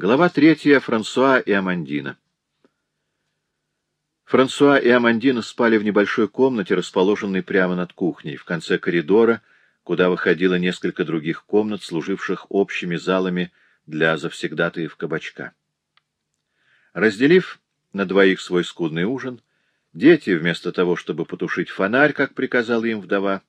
Глава третья. Франсуа и Амандина. Франсуа и Амандина спали в небольшой комнате, расположенной прямо над кухней, в конце коридора, куда выходило несколько других комнат, служивших общими залами для завсегдатаев кабачка. Разделив на двоих свой скудный ужин, дети, вместо того, чтобы потушить фонарь, как приказала им вдова,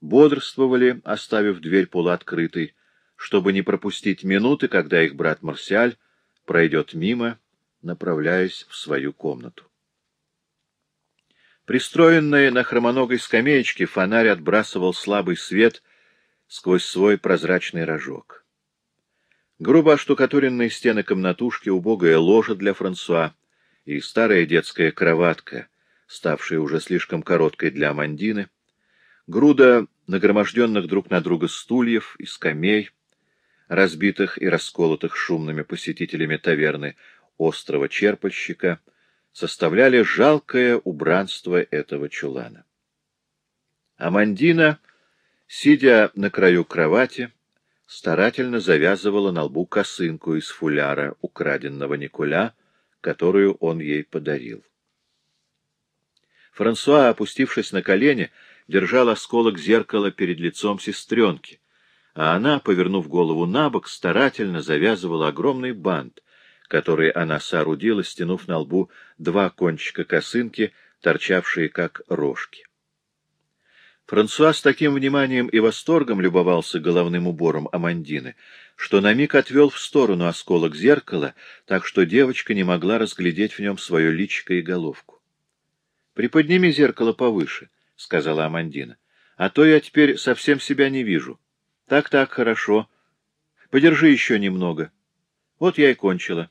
бодрствовали, оставив дверь полуоткрытой, чтобы не пропустить минуты, когда их брат Марсиаль пройдет мимо, направляясь в свою комнату. Пристроенный на хромоногой скамеечке, фонарь отбрасывал слабый свет сквозь свой прозрачный рожок. Грубо оштукатуренные стены комнатушки, убогая ложа для Франсуа и старая детская кроватка, ставшая уже слишком короткой для Амандины, груда нагроможденных друг на друга стульев и скамей, разбитых и расколотых шумными посетителями таверны острова Черпальщика, составляли жалкое убранство этого чулана. Амандина, сидя на краю кровати, старательно завязывала на лбу косынку из фуляра, украденного Николя, которую он ей подарил. Франсуа, опустившись на колени, держал осколок зеркала перед лицом сестренки, а она, повернув голову на бок, старательно завязывала огромный бант, который она соорудила, стянув на лбу два кончика косынки, торчавшие как рожки. Франсуа с таким вниманием и восторгом любовался головным убором Амандины, что на миг отвел в сторону осколок зеркала, так что девочка не могла разглядеть в нем свое личико и головку. — Приподними зеркало повыше, — сказала Амандина, — а то я теперь совсем себя не вижу. — так-так, хорошо. Подержи еще немного. Вот я и кончила.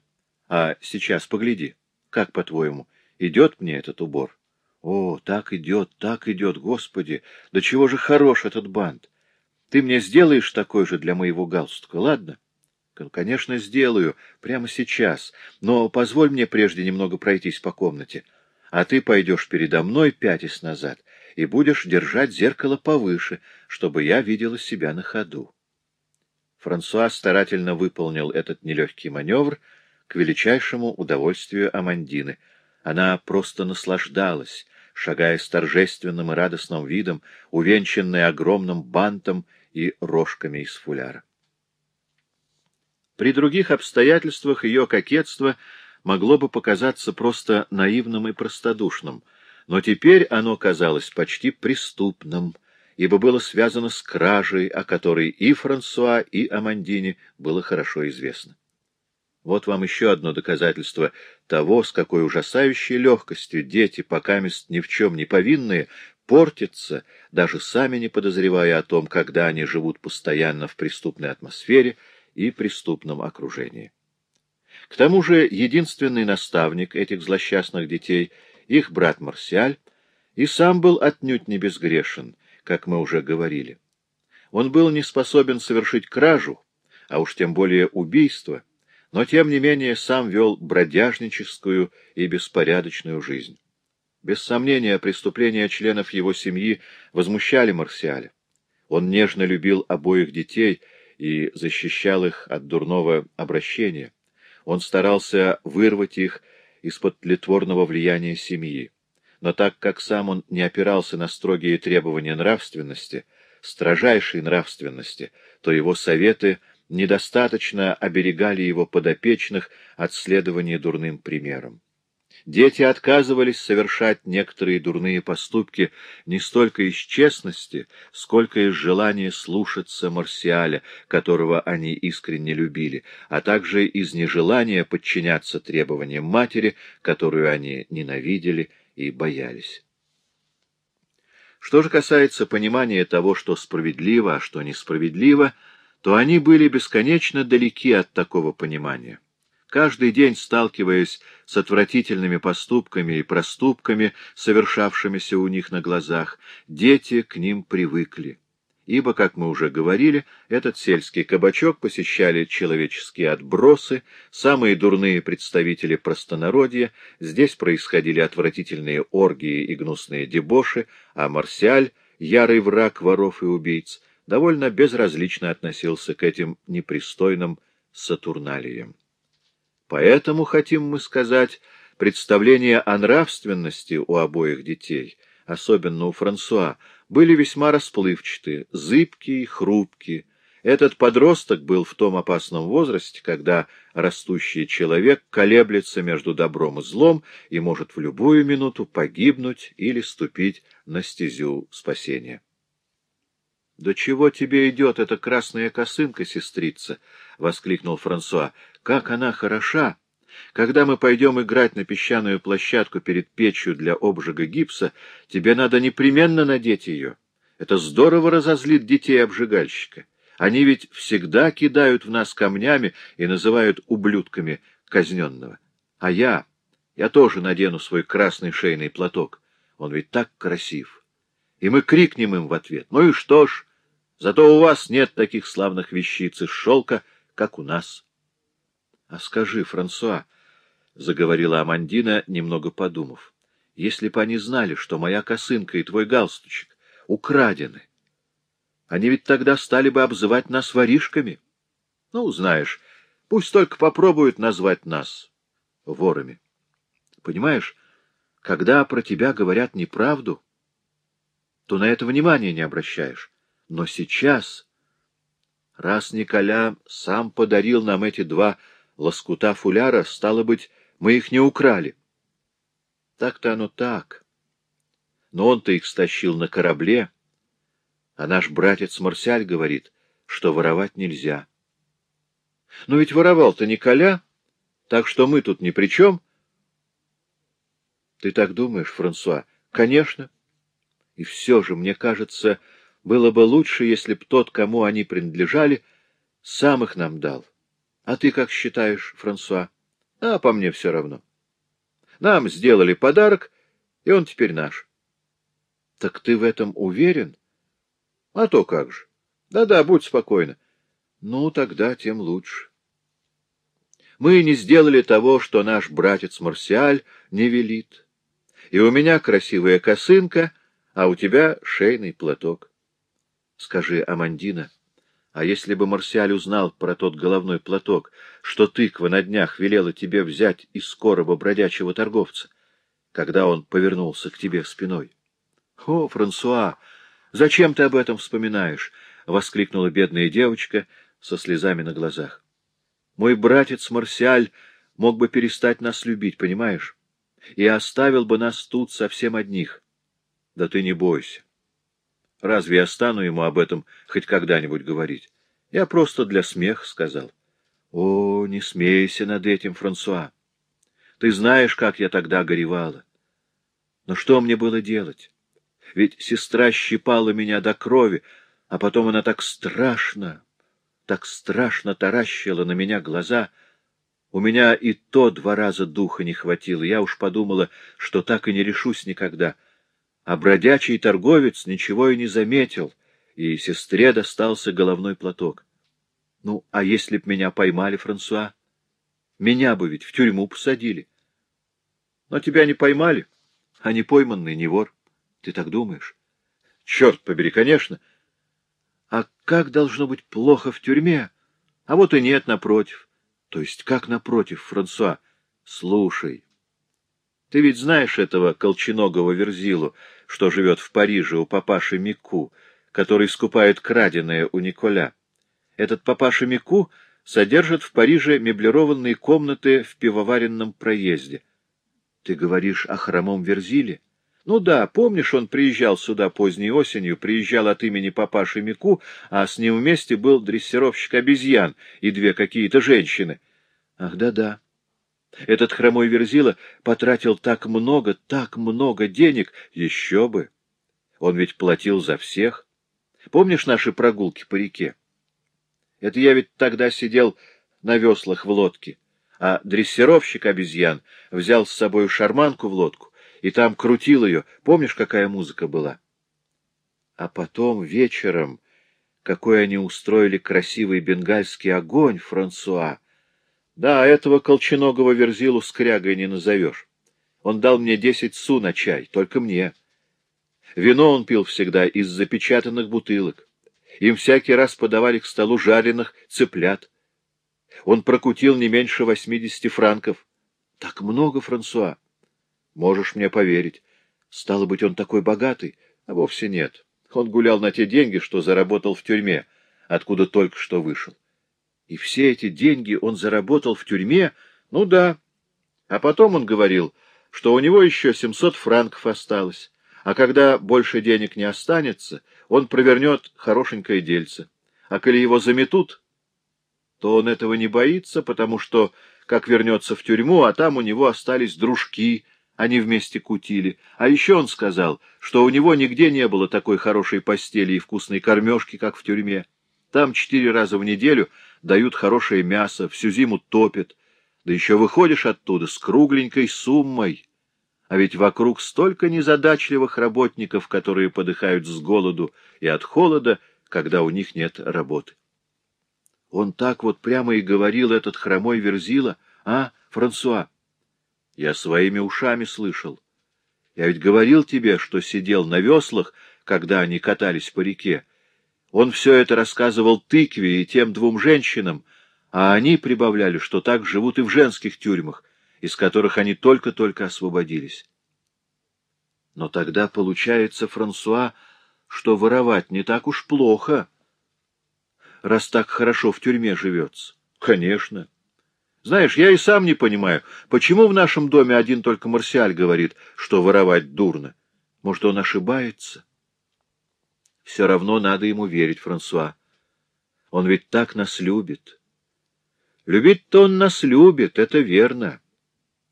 А сейчас погляди. Как, по-твоему, идет мне этот убор? О, так идет, так идет, Господи! Да чего же хорош этот бант! Ты мне сделаешь такой же для моего галстука, ладно? Конечно, сделаю, прямо сейчас, но позволь мне прежде немного пройтись по комнате. А ты пойдешь передо мной, пятясь назад, и будешь держать зеркало повыше, чтобы я видела себя на ходу. Франсуа старательно выполнил этот нелегкий маневр к величайшему удовольствию Амандины. Она просто наслаждалась, шагая с торжественным и радостным видом, увенчанной огромным бантом и рожками из фуляра. При других обстоятельствах ее кокетство могло бы показаться просто наивным и простодушным — но теперь оно казалось почти преступным, ибо было связано с кражей, о которой и Франсуа, и Амандине было хорошо известно. Вот вам еще одно доказательство того, с какой ужасающей легкостью дети, покамест ни в чем не повинные, портятся, даже сами не подозревая о том, когда они живут постоянно в преступной атмосфере и преступном окружении. К тому же единственный наставник этих злосчастных детей — их брат Марсиаль, и сам был отнюдь не безгрешен, как мы уже говорили. Он был не способен совершить кражу, а уж тем более убийство, но тем не менее сам вел бродяжническую и беспорядочную жизнь. Без сомнения, преступления членов его семьи возмущали Марсиаля. Он нежно любил обоих детей и защищал их от дурного обращения. Он старался вырвать их из-под тлетворного влияния семьи. Но так как сам он не опирался на строгие требования нравственности, строжайшей нравственности, то его советы недостаточно оберегали его подопечных от следования дурным примером. Дети отказывались совершать некоторые дурные поступки не столько из честности, сколько из желания слушаться Марсиаля, которого они искренне любили, а также из нежелания подчиняться требованиям матери, которую они ненавидели и боялись. Что же касается понимания того, что справедливо, а что несправедливо, то они были бесконечно далеки от такого понимания. Каждый день, сталкиваясь с отвратительными поступками и проступками, совершавшимися у них на глазах, дети к ним привыкли. Ибо, как мы уже говорили, этот сельский кабачок посещали человеческие отбросы, самые дурные представители простонародья, здесь происходили отвратительные оргии и гнусные дебоши, а Марсиаль, ярый враг воров и убийц, довольно безразлично относился к этим непристойным сатурналиям. Поэтому, хотим мы сказать, представления о нравственности у обоих детей, особенно у Франсуа, были весьма расплывчаты, зыбкие, хрупкие. Этот подросток был в том опасном возрасте, когда растущий человек колеблется между добром и злом и может в любую минуту погибнуть или ступить на стезю спасения. — Да чего тебе идет эта красная косынка, сестрица? — воскликнул Франсуа. — Как она хороша! Когда мы пойдем играть на песчаную площадку перед печью для обжига гипса, тебе надо непременно надеть ее. Это здорово разозлит детей-обжигальщика. Они ведь всегда кидают в нас камнями и называют ублюдками казненного. А я, я тоже надену свой красный шейный платок. Он ведь так красив. И мы крикнем им в ответ. Ну и что ж, зато у вас нет таких славных вещиц из шелка, как у нас. — А скажи, Франсуа, — заговорила Амандина, немного подумав, — если бы они знали, что моя косынка и твой галстучек украдены, они ведь тогда стали бы обзывать нас воришками. Ну, знаешь, пусть только попробуют назвать нас ворами. Понимаешь, когда про тебя говорят неправду, то на это внимания не обращаешь. Но сейчас, раз Николя сам подарил нам эти два лоскута фуляра, стало быть, мы их не украли. Так-то оно так. Но он-то их стащил на корабле, а наш братец Марсиаль говорит, что воровать нельзя. Но ведь воровал-то Николя, так что мы тут ни при чем. Ты так думаешь, Франсуа? Конечно. И все же, мне кажется, было бы лучше, если б тот, кому они принадлежали, сам их нам дал. А ты как считаешь, Франсуа? А по мне все равно. Нам сделали подарок, и он теперь наш. Так ты в этом уверен? А то как же. Да-да, будь спокойна. Ну, тогда тем лучше. Мы не сделали того, что наш братец Марсиаль не велит. И у меня красивая косынка, а у тебя шейный платок. Скажи, Амандина, а если бы Марсиаль узнал про тот головной платок, что тыква на днях велела тебе взять из скорого бродячего торговца, когда он повернулся к тебе спиной? О, Франсуа! Зачем ты об этом вспоминаешь? — воскликнула бедная девочка со слезами на глазах. — Мой братец Марсиаль мог бы перестать нас любить, понимаешь? И оставил бы нас тут совсем одних. Да ты не бойся. Разве я стану ему об этом хоть когда-нибудь говорить? Я просто для смеха сказал. О, не смейся над этим, Франсуа. Ты знаешь, как я тогда горевала. Но что мне было делать? Ведь сестра щипала меня до крови, а потом она так страшно, так страшно таращила на меня глаза. У меня и то два раза духа не хватило. Я уж подумала, что так и не решусь никогда. А бродячий торговец ничего и не заметил, и сестре достался головной платок. Ну, а если б меня поймали, Франсуа? Меня бы ведь в тюрьму посадили. Но тебя не поймали, а не пойманный не вор. Ты так думаешь? Черт побери, конечно. А как должно быть плохо в тюрьме? А вот и нет, напротив. То есть как напротив, Франсуа? Слушай, ты ведь знаешь этого колченогого Верзилу, что живет в Париже у папаши Мику, который скупает краденое у Николя. Этот папаша Мику содержит в Париже меблированные комнаты в пивоваренном проезде. Ты говоришь о хромом Верзиле? Ну да, помнишь, он приезжал сюда поздней осенью, приезжал от имени папаши Мику, а с ним вместе был дрессировщик обезьян и две какие-то женщины. Ах, да-да. Этот хромой Верзила потратил так много, так много денег. Еще бы. Он ведь платил за всех. Помнишь наши прогулки по реке? Это я ведь тогда сидел на веслах в лодке, а дрессировщик обезьян взял с собой шарманку в лодку и там крутил ее. Помнишь, какая музыка была? А потом вечером, какой они устроили красивый бенгальский огонь, Франсуа. Да, этого колченогого верзилу скрягой не назовешь. Он дал мне десять су на чай, только мне. Вино он пил всегда из запечатанных бутылок. Им всякий раз подавали к столу жареных цыплят. Он прокутил не меньше восьмидесяти франков. Так много, Франсуа. Можешь мне поверить. Стало быть, он такой богатый? А вовсе нет. Он гулял на те деньги, что заработал в тюрьме, откуда только что вышел. И все эти деньги он заработал в тюрьме? Ну да. А потом он говорил, что у него еще семьсот франков осталось, а когда больше денег не останется, он провернет хорошенькое дельце. А коли его заметут, то он этого не боится, потому что, как вернется в тюрьму, а там у него остались дружки, они вместе кутили. А еще он сказал, что у него нигде не было такой хорошей постели и вкусной кормежки, как в тюрьме. Там четыре раза в неделю дают хорошее мясо, всю зиму топят, да еще выходишь оттуда с кругленькой суммой. А ведь вокруг столько незадачливых работников, которые подыхают с голоду и от холода, когда у них нет работы. Он так вот прямо и говорил, этот хромой верзила, а, Франсуа? Я своими ушами слышал. Я ведь говорил тебе, что сидел на веслах, когда они катались по реке. Он все это рассказывал тыкве и тем двум женщинам, а они прибавляли, что так живут и в женских тюрьмах, из которых они только-только освободились. Но тогда получается, Франсуа, что воровать не так уж плохо, раз так хорошо в тюрьме живется. Конечно. Знаешь, я и сам не понимаю, почему в нашем доме один только Марсиаль говорит, что воровать дурно. Может, он ошибается? Все равно надо ему верить, Франсуа. Он ведь так нас любит. Любить-то он нас любит, это верно.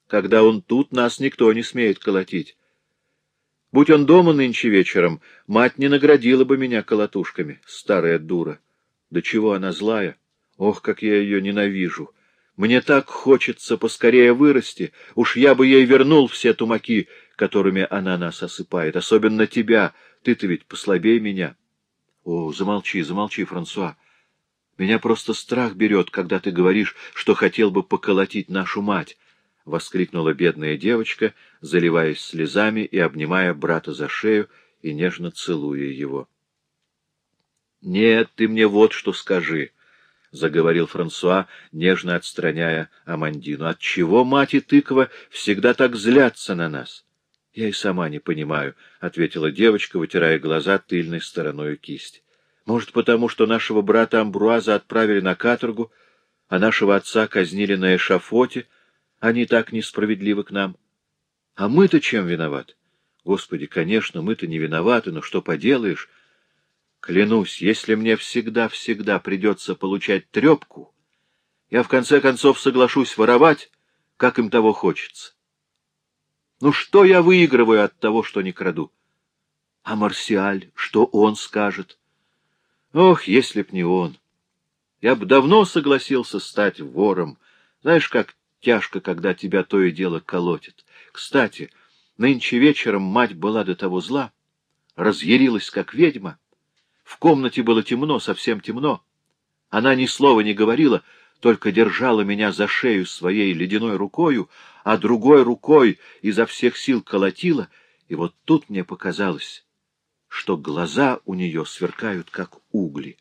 Когда он тут, нас никто не смеет колотить. Будь он дома нынче вечером, мать не наградила бы меня колотушками, старая дура. Да чего она злая? Ох, как я ее ненавижу! Мне так хочется поскорее вырасти, уж я бы ей вернул все тумаки, которыми она нас осыпает, особенно тебя, ты-то ведь послабей меня. О, замолчи, замолчи, Франсуа. Меня просто страх берет, когда ты говоришь, что хотел бы поколотить нашу мать, — воскликнула бедная девочка, заливаясь слезами и обнимая брата за шею и нежно целуя его. — Нет, ты мне вот что скажи, —— заговорил Франсуа, нежно отстраняя Амандину. — Отчего мать и тыква всегда так злятся на нас? — Я и сама не понимаю, — ответила девочка, вытирая глаза тыльной стороной кисти. — Может, потому что нашего брата Амбруаза отправили на каторгу, а нашего отца казнили на эшафоте, они так несправедливы к нам. А мы-то чем виноваты? Господи, конечно, мы-то не виноваты, но что поделаешь? Клянусь, если мне всегда-всегда придется получать трепку, я в конце концов соглашусь воровать, как им того хочется. Ну что я выигрываю от того, что не краду? А Марсиаль, что он скажет? Ох, если б не он! Я бы давно согласился стать вором. Знаешь, как тяжко, когда тебя то и дело колотит. Кстати, нынче вечером мать была до того зла, разъярилась, как ведьма, в комнате было темно, совсем темно. Она ни слова не говорила, только держала меня за шею своей ледяной рукою, а другой рукой изо всех сил колотила, и вот тут мне показалось, что глаза у нее сверкают, как угли.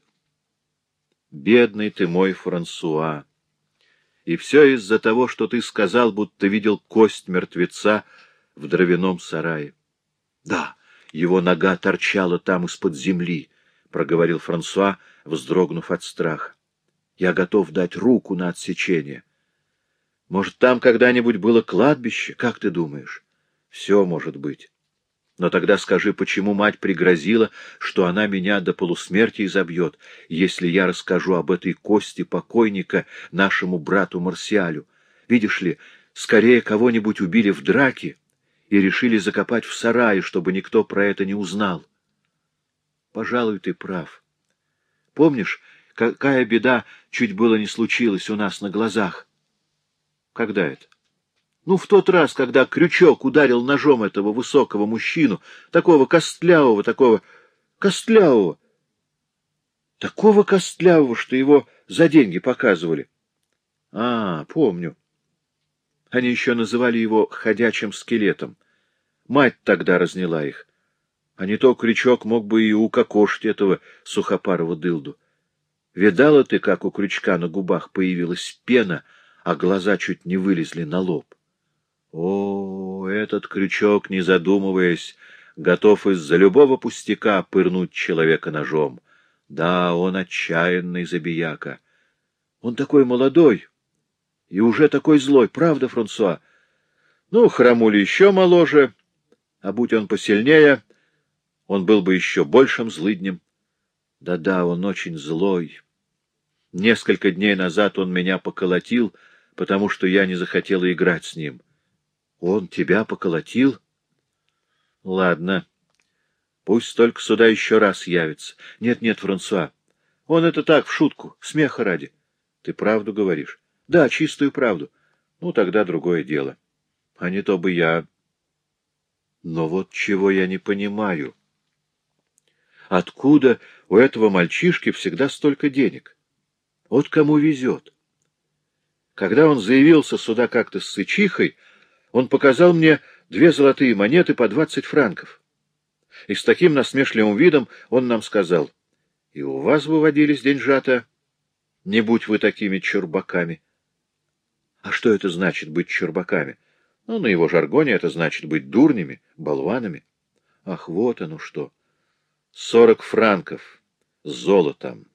Бедный ты мой Франсуа! И все из-за того, что ты сказал, будто видел кость мертвеца в дровяном сарае. Да, его нога торчала там из-под земли, — проговорил Франсуа, вздрогнув от страха. — Я готов дать руку на отсечение. Может, там когда-нибудь было кладбище, как ты думаешь? Все может быть. Но тогда скажи, почему мать пригрозила, что она меня до полусмерти изобьет, если я расскажу об этой кости покойника нашему брату Марсиалю? Видишь ли, скорее кого-нибудь убили в драке и решили закопать в сарае, чтобы никто про это не узнал. Пожалуй, ты прав. Помнишь, какая беда чуть было не случилась у нас на глазах? Когда это? Ну, в тот раз, когда крючок ударил ножом этого высокого мужчину, такого костлявого, такого костлявого, такого костлявого, что его за деньги показывали. А, помню. Они еще называли его ходячим скелетом. Мать тогда разняла их а не то крючок мог бы и укокошить этого сухопарого дылду. Видала ты, как у крючка на губах появилась пена, а глаза чуть не вылезли на лоб? О, этот крючок, не задумываясь, готов из-за любого пустяка пырнуть человека ножом. Да, он отчаянный забияка. Он такой молодой и уже такой злой, правда, Франсуа? Ну, храмули еще моложе, а будь он посильнее, он был бы еще большим злыднем. Да-да, он очень злой. Несколько дней назад он меня поколотил, потому что я не захотела играть с ним. Он тебя поколотил? Ладно. Пусть только сюда еще раз явится. Нет-нет, Франсуа. Он это так, в шутку, смеха ради. Ты правду говоришь? Да, чистую правду. Ну, тогда другое дело. А не то бы я... Но вот чего я не понимаю. Откуда у этого мальчишки всегда столько денег? Вот кому везет. Когда он заявился сюда как-то с сычихой, он показал мне две золотые монеты по двадцать франков. И с таким насмешливым видом он нам сказал, «И у вас выводились деньжата, не будь вы такими чурбаками». А что это значит быть чурбаками? Ну, на его жаргоне это значит быть дурнями, болванами. Ах, вот оно что! Сорок франков золотом.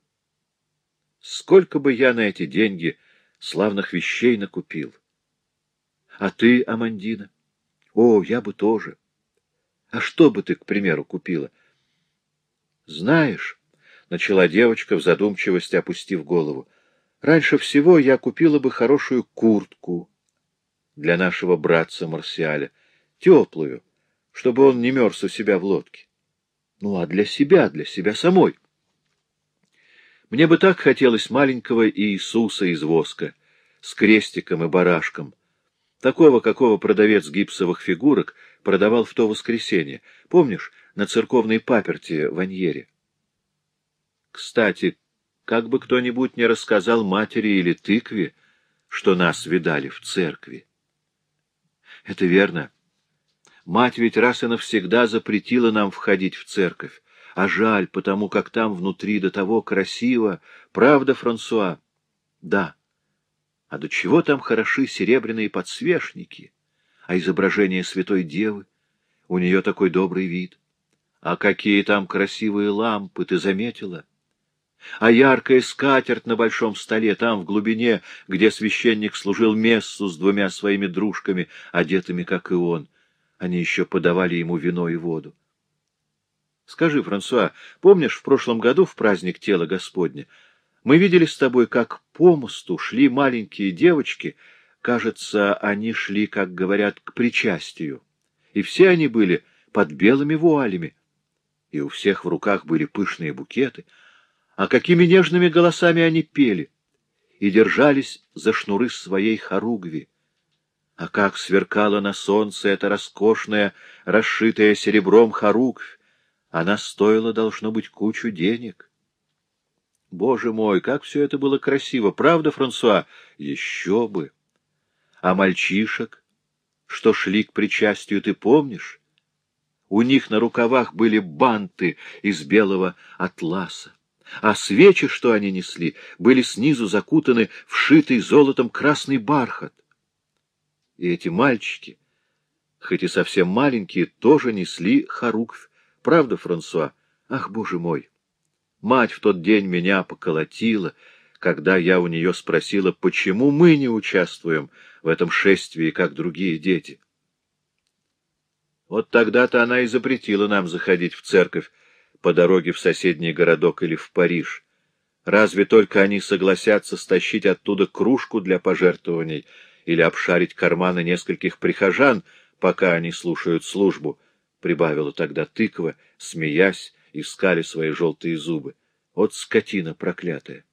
Сколько бы я на эти деньги славных вещей накупил! А ты, Амандина? О, я бы тоже. А что бы ты, к примеру, купила? Знаешь, — начала девочка в задумчивости, опустив голову, — раньше всего я купила бы хорошую куртку для нашего братца Марсиаля, теплую, чтобы он не мерз у себя в лодке. Ну, а для себя, для себя самой. Мне бы так хотелось маленького Иисуса из воска, с крестиком и барашком, такого, какого продавец гипсовых фигурок продавал в то воскресенье, помнишь, на церковной паперти в Аньере. Кстати, как бы кто-нибудь не рассказал матери или тыкве, что нас видали в церкви. Это верно. Мать ведь раз и навсегда запретила нам входить в церковь. А жаль, потому как там внутри до того красиво. Правда, Франсуа? Да. А до чего там хороши серебряные подсвечники? А изображение Святой Девы? У нее такой добрый вид. А какие там красивые лампы, ты заметила? А яркая скатерть на большом столе, там, в глубине, где священник служил мессу с двумя своими дружками, одетыми, как и он. Они еще подавали ему вино и воду. Скажи, Франсуа, помнишь, в прошлом году в праздник Тела Господня мы видели с тобой, как по мосту шли маленькие девочки, кажется, они шли, как говорят, к причастию, и все они были под белыми вуалями, и у всех в руках были пышные букеты, а какими нежными голосами они пели и держались за шнуры своей хоругви. А как сверкала на солнце эта роскошная, расшитая серебром хоругвь! Она стоила, должно быть, кучу денег. Боже мой, как все это было красиво! Правда, Франсуа? Еще бы! А мальчишек, что шли к причастию, ты помнишь? У них на рукавах были банты из белого атласа а свечи, что они несли, были снизу закутаны в шитый золотом красный бархат. И эти мальчики, хоть и совсем маленькие, тоже несли хоруквь. Правда, Франсуа? Ах, боже мой! Мать в тот день меня поколотила, когда я у нее спросила, почему мы не участвуем в этом шествии, как другие дети. Вот тогда-то она и запретила нам заходить в церковь, по дороге в соседний городок или в Париж. Разве только они согласятся стащить оттуда кружку для пожертвований или обшарить карманы нескольких прихожан, пока они слушают службу, — прибавила тогда тыква, смеясь, искали свои желтые зубы. Вот скотина проклятая!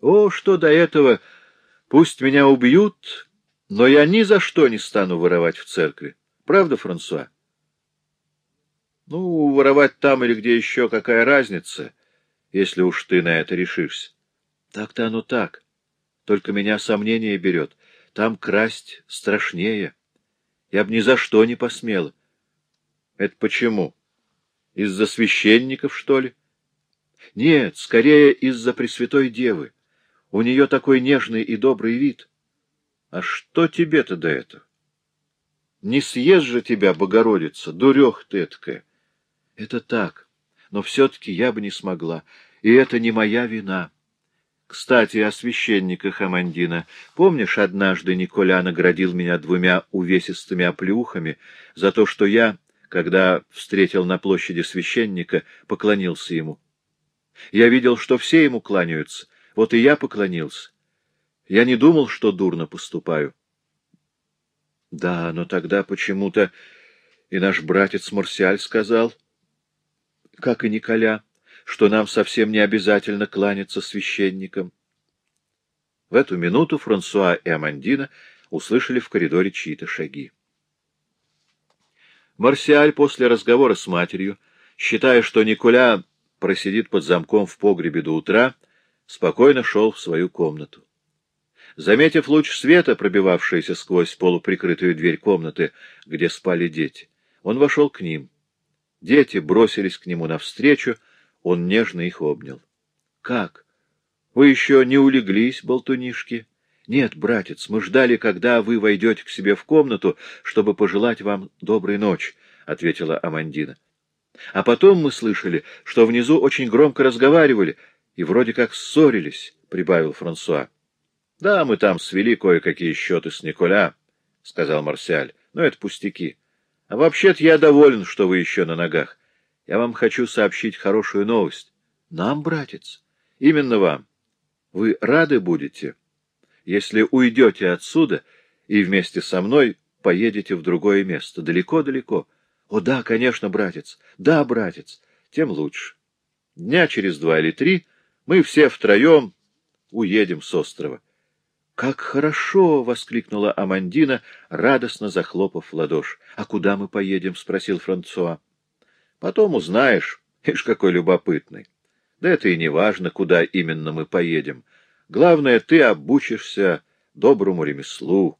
О, что до этого! Пусть меня убьют, но я ни за что не стану воровать в церкви. Правда, Франсуа? Ну, воровать там или где еще, какая разница, если уж ты на это решишься. Так-то оно так. Только меня сомнение берет. Там красть страшнее. Я б ни за что не посмела. Это почему? Из-за священников, что ли? Нет, скорее из-за Пресвятой Девы. У нее такой нежный и добрый вид. А что тебе-то до этого? Не съест же тебя, Богородица, дурех ты эткая. Это так, но все-таки я бы не смогла, и это не моя вина. Кстати, о священниках Амандина. Помнишь, однажды Николя наградил меня двумя увесистыми оплюхами за то, что я, когда встретил на площади священника, поклонился ему? Я видел, что все ему кланяются, вот и я поклонился. Я не думал, что дурно поступаю. Да, но тогда почему-то и наш братец Марсиаль сказал, как и Николя, что нам совсем не обязательно кланяться священникам. В эту минуту Франсуа и Амандина услышали в коридоре чьи-то шаги. Марсиаль после разговора с матерью, считая, что Николя просидит под замком в погребе до утра, спокойно шел в свою комнату. Заметив луч света, пробивавшийся сквозь полуприкрытую дверь комнаты, где спали дети, он вошел к ним. Дети бросились к нему навстречу, он нежно их обнял. — Как? Вы еще не улеглись, болтунишки? — Нет, братец, мы ждали, когда вы войдете к себе в комнату, чтобы пожелать вам доброй ночи, — ответила Амандина. — А потом мы слышали, что внизу очень громко разговаривали и вроде как ссорились, — прибавил Франсуа. — Да, мы там свели кое-какие счеты с Николя, — сказал Марсиаль, — но это пустяки. А вообще-то я доволен, что вы еще на ногах. Я вам хочу сообщить хорошую новость. Нам, братец? Именно вам. Вы рады будете, если уйдете отсюда и вместе со мной поедете в другое место, далеко-далеко. О, да, конечно, братец. Да, братец. Тем лучше. Дня через два или три мы все втроем уедем с острова. «Как хорошо!» — воскликнула Амандина, радостно захлопав в ладоши. «А куда мы поедем?» — спросил Франсуа. Потом узнаешь, ишь какой любопытный. Да это и не важно, куда именно мы поедем. Главное, ты обучишься доброму ремеслу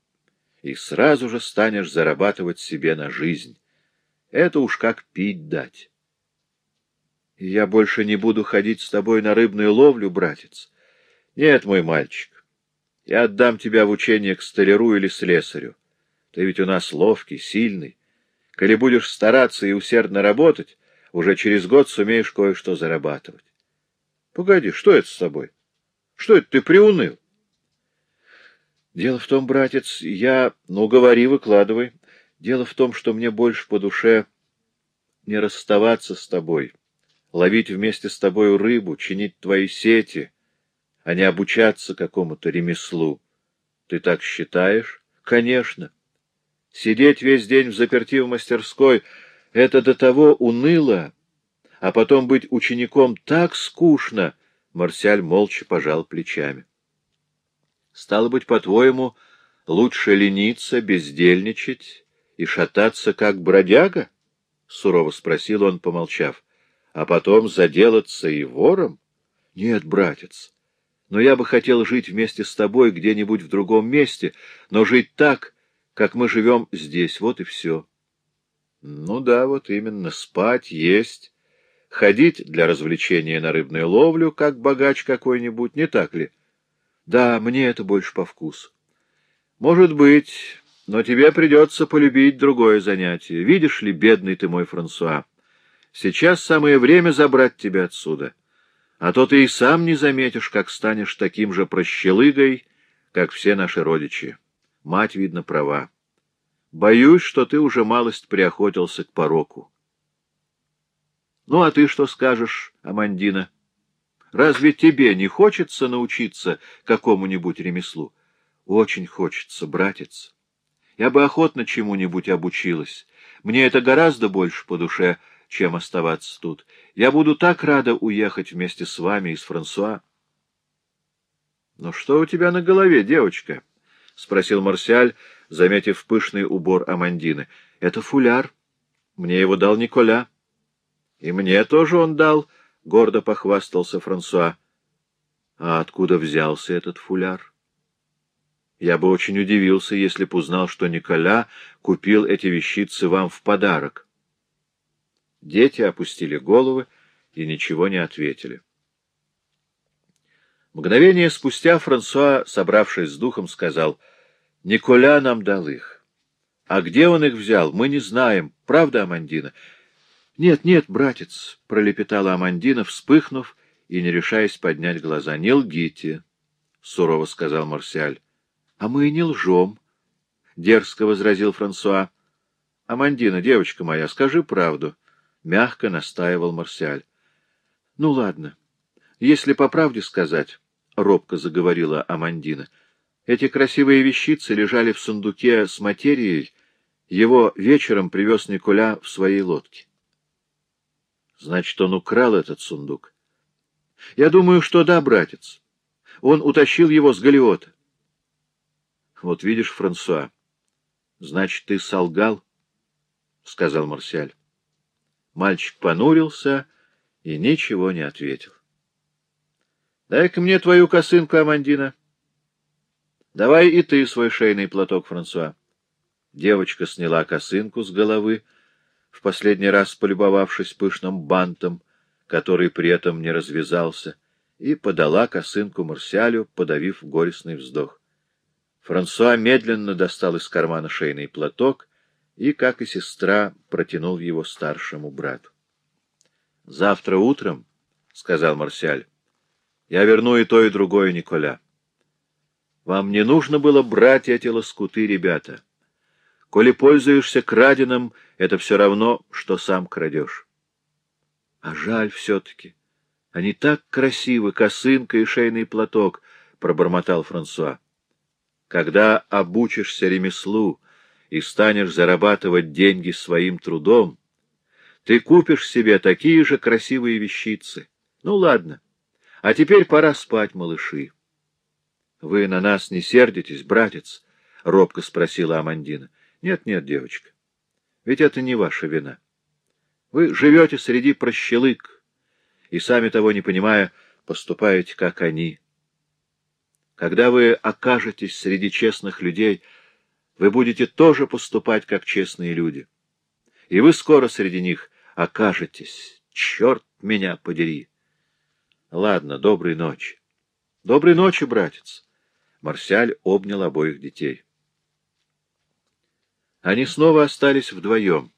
и сразу же станешь зарабатывать себе на жизнь. Это уж как пить дать. Я больше не буду ходить с тобой на рыбную ловлю, братец. Нет, мой мальчик, я отдам тебя в учение к столяру или слесарю. Ты ведь у нас ловкий, сильный. Коли будешь стараться и усердно работать, уже через год сумеешь кое-что зарабатывать. Погоди, что это с тобой? Что это ты приуныл? Дело в том, братец, я... Ну, говори, выкладывай. Дело в том, что мне больше по душе не расставаться с тобой, ловить вместе с тобою рыбу, чинить твои сети, а не обучаться какому-то ремеслу. Ты так считаешь? Конечно. Сидеть весь день в заперти в мастерской — это до того уныло, а потом быть учеником так скучно, — Марсиаль молча пожал плечами. — Стало быть, по-твоему, лучше лениться, бездельничать и шататься, как бродяга? — сурово спросил он, помолчав. — А потом заделаться и вором? — Нет, братец, но я бы хотел жить вместе с тобой где-нибудь в другом месте, но жить так как мы живем здесь, вот и все. Ну да, вот именно, спать, есть, ходить для развлечения на рыбную ловлю, как богач какой-нибудь, не так ли? Да, мне это больше по вкусу. Может быть, но тебе придется полюбить другое занятие. Видишь ли, бедный ты мой Франсуа, сейчас самое время забрать тебя отсюда. А то ты и сам не заметишь, как станешь таким же прощелыгой, как все наши родичи. Мать, видно, права. Боюсь, что ты уже малость приохотился к пороку. Ну, а ты что скажешь, Амандина? Разве тебе не хочется научиться какому-нибудь ремеслу? Очень хочется, братец. Я бы охотно чему-нибудь обучилась. Мне это гораздо больше по душе, чем оставаться тут. Я буду так рада уехать вместе с вами и с Франсуа. — Ну что у тебя на голове, девочка? —— спросил Марсиаль, заметив пышный убор Амандины. — Это фуляр. Мне его дал Николя. — И мне тоже он дал, — гордо похвастался Франсуа. — А откуда взялся этот фуляр? Я бы очень удивился, если б узнал, что Николя купил эти вещицы вам в подарок. Дети опустили головы и ничего не ответили. Мгновение спустя Франсуа, собравшись с духом, сказал, «Николя нам дал их. А где он их взял, мы не знаем. Правда, Амандина?» «Нет, нет, братец», — пролепетала Амандина, вспыхнув и не решаясь поднять глаза. «Не лгите», — сурово сказал Марсиаль. «А мы и не лжем», — дерзко возразил Франсуа. «Амандина, девочка моя, скажи правду», — мягко настаивал Марсиаль. «Ну, ладно. Если по правде сказать, — робко заговорила Амандина, — эти красивые вещицы лежали в сундуке с материей, его вечером привез Николя в своей лодке. Значит, он украл этот сундук. Я думаю, что да, братец. Он утащил его с Галиота. Вот видишь, Франсуа, значит, ты солгал, — сказал Марсиаль. Мальчик понурился и ничего не ответил. — Дай-ка мне твою косынку, Амандина. — Давай и ты свой шейный платок, Франсуа. Девочка сняла косынку с головы, в последний раз полюбовавшись пышным бантом, который при этом не развязался, и подала косынку Марсиалю, подавив горестный вздох. Франсуа медленно достал из кармана шейный платок и, как и сестра, протянул его старшему брату. — Завтра утром, — сказал Марсиаль, — я верну и то, и другое Николя. Вам не нужно было брать эти лоскуты, ребята. Коли пользуешься краденым, это все равно, что сам крадешь. А жаль все-таки. Они так красивы, косынка и шейный платок, — пробормотал Франсуа. Когда обучишься ремеслу и станешь зарабатывать деньги своим трудом, ты купишь себе такие же красивые вещицы. Ну, ладно. А теперь пора спать, малыши. — Вы на нас не сердитесь, братец? — робко спросила Амандина. — Нет, нет, девочка. Ведь это не ваша вина. Вы живете среди прощелык и, сами того не понимая, поступаете, как они. Когда вы окажетесь среди честных людей, вы будете тоже поступать, как честные люди. И вы скоро среди них окажетесь. Черт меня подери! Ладно, доброй ночи. Доброй ночи, братец. Марсиаль обнял обоих детей. Они снова остались вдвоем.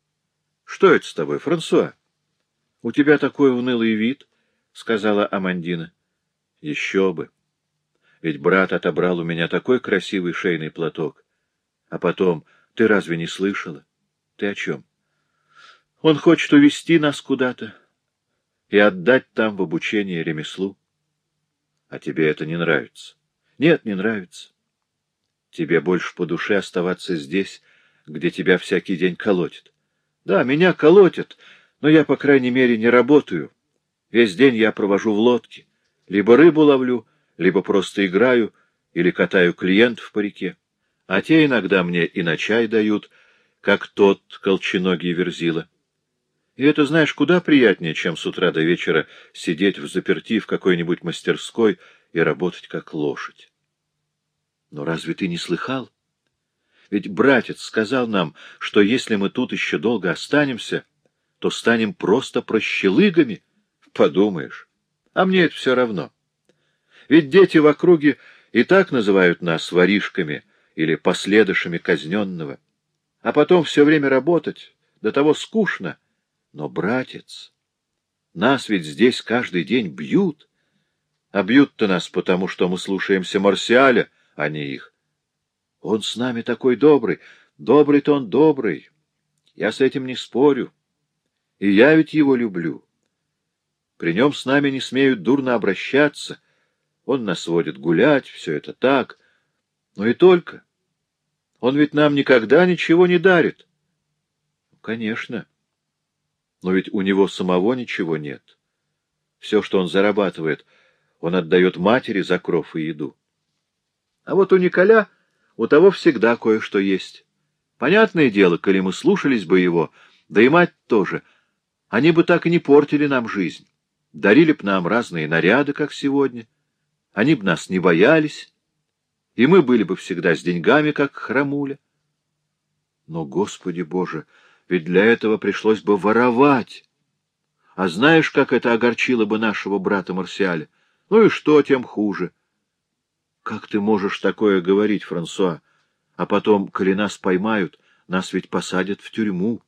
— Что это с тобой, Франсуа? — У тебя такой унылый вид, — сказала Амандина. — Еще бы. Ведь брат отобрал у меня такой красивый шейный платок. А потом, ты разве не слышала? Ты о чем? Он хочет увести нас куда-то и отдать там в обучение ремеслу. А тебе это не нравится? Нет, не нравится. Тебе больше по душе оставаться здесь, где тебя всякий день колотит. Да, меня колотят, но я, по крайней мере, не работаю. Весь день я провожу в лодке. Либо рыбу ловлю, либо просто играю или катаю клиентов по реке. А те иногда мне и на чай дают, как тот колченогий верзила. И это, знаешь, куда приятнее, чем с утра до вечера сидеть в заперти в какой-нибудь мастерской и работать как лошадь. Но разве ты не слыхал? Ведь братец сказал нам, что если мы тут еще долго останемся, то станем просто прощелыгами. Подумаешь. А мне это все равно. Ведь дети в округе и так называют нас воришками или последышами казненного. А потом все время работать, до того скучно — но, братец, нас ведь здесь каждый день бьют. А бьют-то нас потому, что мы слушаемся Марсиаля, а не их. Он с нами такой добрый. Добрый-то он добрый. Я с этим не спорю. И я ведь его люблю. При нем с нами не смеют дурно обращаться. Он нас водит гулять, все это так. Но и только. Он ведь нам никогда ничего не дарит. Конечно. Но ведь у него самого ничего нет. Все, что он зарабатывает, он отдает матери за кров и еду. А вот у Николя, у того всегда кое-что есть. Понятное дело, коли мы слушались бы его, да и мать тоже, они бы так и не портили нам жизнь. Дарили б нам разные наряды, как сегодня. Они бы нас не боялись, и мы были бы всегда с деньгами, как храмуля. Но, Господи Боже, — ведь для этого пришлось бы воровать. А знаешь, как это огорчило бы нашего брата Марсиаля? Ну и что, тем хуже. Как ты можешь такое говорить, Франсуа? А потом, коли нас поймают, нас ведь посадят в тюрьму.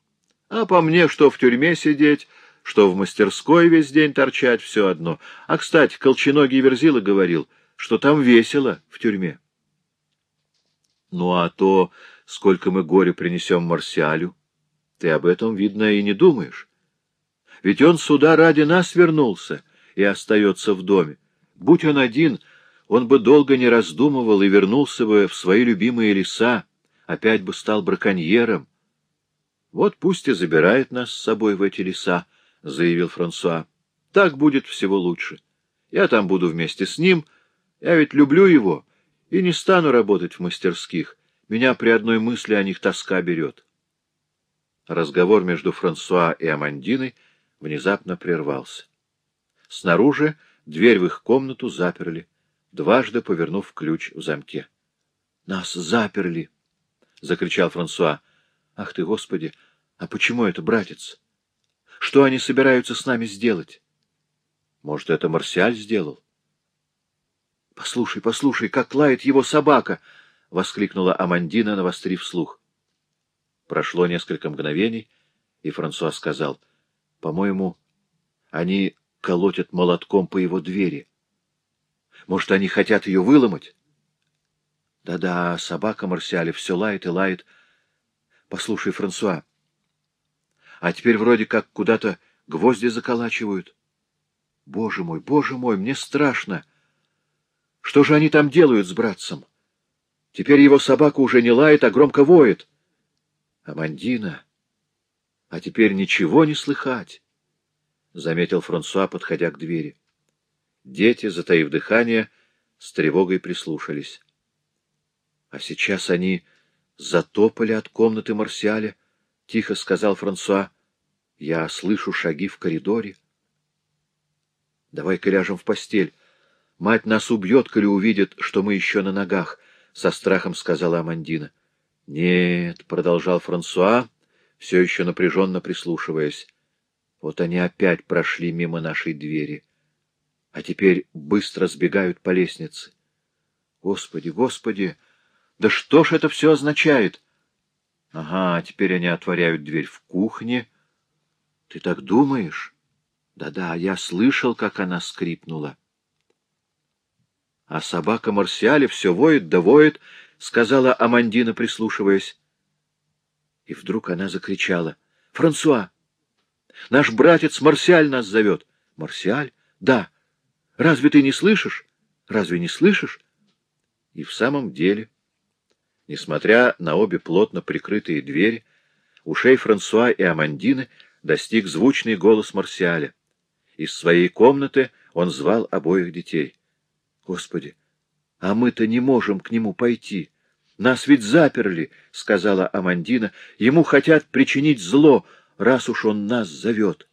А по мне, что в тюрьме сидеть, что в мастерской весь день торчать, все одно. А, кстати, Колченогий Верзила говорил, что там весело в тюрьме. Ну, а то, сколько мы горя принесем Марсиалю, ты об этом, видно, и не думаешь. Ведь он сюда ради нас вернулся и остается в доме. Будь он один, он бы долго не раздумывал и вернулся бы в свои любимые леса, опять бы стал браконьером. Вот пусть и забирает нас с собой в эти леса, — заявил Франсуа. — Так будет всего лучше. Я там буду вместе с ним. Я ведь люблю его и не стану работать в мастерских. Меня при одной мысли о них тоска берет. Разговор между Франсуа и Амандиной внезапно прервался. Снаружи дверь в их комнату заперли, дважды повернув ключ в замке. — Нас заперли! — закричал Франсуа. — Ах ты, Господи! А почему это, братец? Что они собираются с нами сделать? Может, это Марсиаль сделал? — Послушай, послушай, как лает его собака! — воскликнула Амандина, навострив слух. Прошло несколько мгновений, и Франсуа сказал, — По-моему, они колотят молотком по его двери. Может, они хотят ее выломать? Да-да, собака Марсиале все лает и лает. Послушай, Франсуа, а теперь вроде как куда-то гвозди заколачивают. Боже мой, боже мой, мне страшно. Что же они там делают с братцем? Теперь его собака уже не лает, а громко воет. Амандина, а теперь ничего не слыхать, — заметил Франсуа, подходя к двери. Дети, затаив дыхание, с тревогой прислушались. А сейчас они затопали от комнаты Марсиаля, — тихо сказал Франсуа. — Я слышу шаги в коридоре. — Давай-ка ляжем в постель. Мать нас убьет, коли увидит, что мы еще на ногах, — со страхом сказала Амандина. — Нет, — продолжал Франсуа, все еще напряженно прислушиваясь. Вот они опять прошли мимо нашей двери, а теперь быстро сбегают по лестнице. Господи, Господи, да что ж это все означает? Ага, теперь они отворяют дверь в кухне. Ты так думаешь? Да-да, я слышал, как она скрипнула. А собака Марсиале все воет да воет, — сказала Амандина, прислушиваясь. И вдруг она закричала. — Франсуа! Наш братец Марсиаль нас зовет. — Марсиаль? Да. Разве ты не слышишь? Разве не слышишь? И в самом деле, несмотря на обе плотно прикрытые двери, ушей Франсуа и Амандины достиг звучный голос Марсиаля. Из своей комнаты он звал обоих детей. — Господи! А мы-то не можем к нему пойти. Нас ведь заперли, — сказала Амандина. Ему хотят причинить зло, раз уж он нас зовет.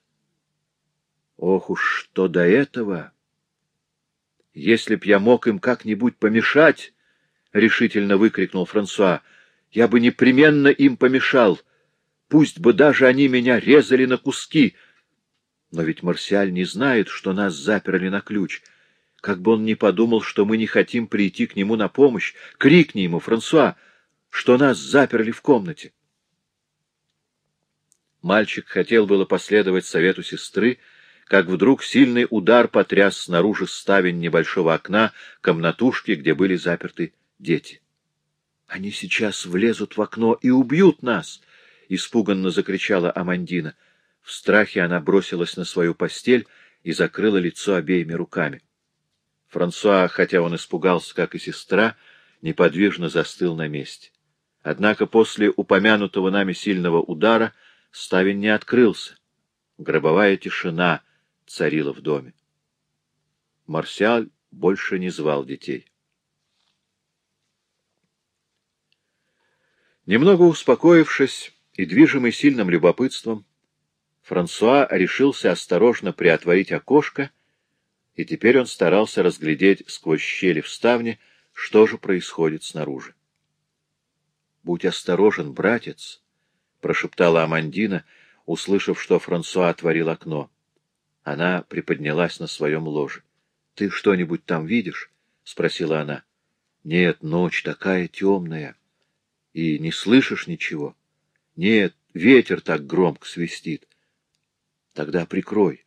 Ох уж что до этого! Если б я мог им как-нибудь помешать, — решительно выкрикнул Франсуа, — я бы непременно им помешал. Пусть бы даже они меня резали на куски. Но ведь Марсиаль не знает, что нас заперли на ключ — как бы он ни подумал, что мы не хотим прийти к нему на помощь, крикни ему, Франсуа, что нас заперли в комнате. Мальчик хотел было последовать совету сестры, как вдруг сильный удар потряс снаружи ставень небольшого окна комнатушки, где были заперты дети. — Они сейчас влезут в окно и убьют нас! — испуганно закричала Амандина. В страхе она бросилась на свою постель и закрыла лицо обеими руками. Франсуа, хотя он испугался, как и сестра, неподвижно застыл на месте. Однако после упомянутого нами сильного удара ставень не открылся. Гробовая тишина царила в доме. Марсиаль больше не звал детей. Немного успокоившись и движимый сильным любопытством, Франсуа решился осторожно приотворить окошко и теперь он старался разглядеть сквозь щели в ставне, что же происходит снаружи. — Будь осторожен, братец, — прошептала Амандина, услышав, что Франсуа отворил окно. Она приподнялась на своем ложе. — Ты что-нибудь там видишь? — спросила она. — Нет, ночь такая темная. И не слышишь ничего? — Нет, ветер так громко свистит. — Тогда прикрой.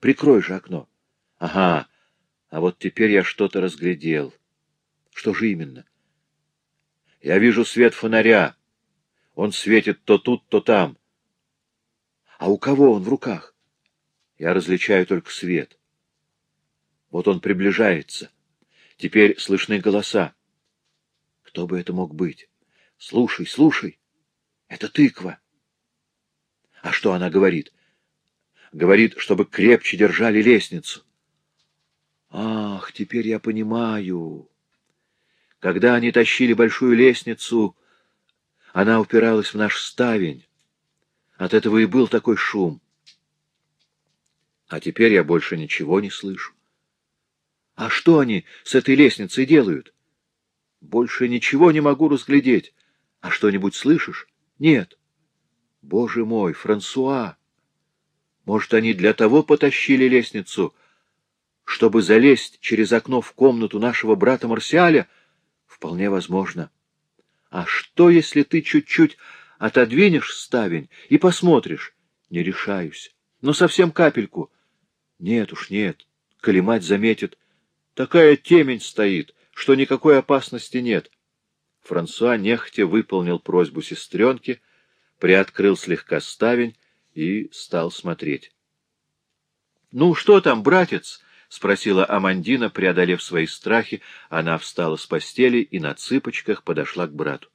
Прикрой же окно. — Ага, а вот теперь я что-то разглядел. Что же именно? — Я вижу свет фонаря. Он светит то тут, то там. — А у кого он в руках? Я различаю только свет. Вот он приближается. Теперь слышны голоса. Кто бы это мог быть? Слушай, слушай. Это тыква. А что она говорит? Говорит, чтобы крепче держали лестницу. Ах, теперь я понимаю. Когда они тащили большую лестницу, она упиралась в наш ставень. От этого и был такой шум. А теперь я больше ничего не слышу. А что они с этой лестницей делают? Больше ничего не могу разглядеть. А что-нибудь слышишь? Нет. Боже мой, Франсуа! Может, они для того потащили лестницу, чтобы залезть через окно в комнату нашего брата Марсиаля? Вполне возможно. А что, если ты чуть-чуть отодвинешь ставень и посмотришь? Не решаюсь. Но совсем капельку. Нет уж, нет. Коли мать заметит, Такая темень стоит, что никакой опасности нет. Франсуа нехотя выполнил просьбу сестренки, приоткрыл слегка ставень и стал смотреть. — Ну, что там, братец? — спросила Амандина, преодолев свои страхи. Она встала с постели и на цыпочках подошла к брату.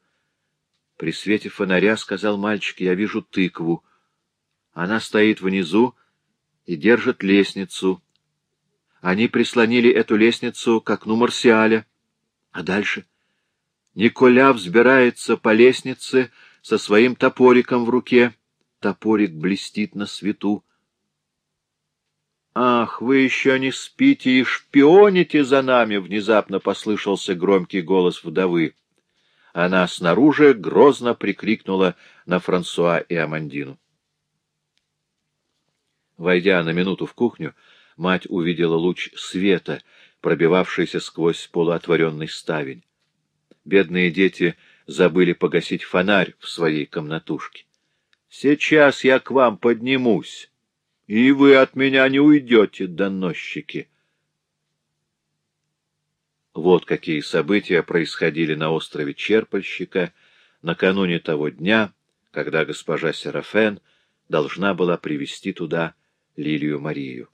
— При свете фонаря, — сказал мальчик, — я вижу тыкву. Она стоит внизу и держит лестницу. Они прислонили эту лестницу к окну Марсиаля. А дальше? Николя взбирается по лестнице со своим топориком в руке. Топорик блестит на свету. «Ах, вы еще не спите и шпионите за нами!» — внезапно послышался громкий голос вдовы. Она снаружи грозно прикрикнула на Франсуа и Амандину. Войдя на минуту в кухню, мать увидела луч света, пробивавшийся сквозь полуотворенный ставень. Бедные дети забыли погасить фонарь в своей комнатушке. — Сейчас я к вам поднимусь, и вы от меня не уйдете, доносчики. Вот какие события происходили на острове Черпальщика накануне того дня, когда госпожа Серафен должна была привести туда Лилию Марию.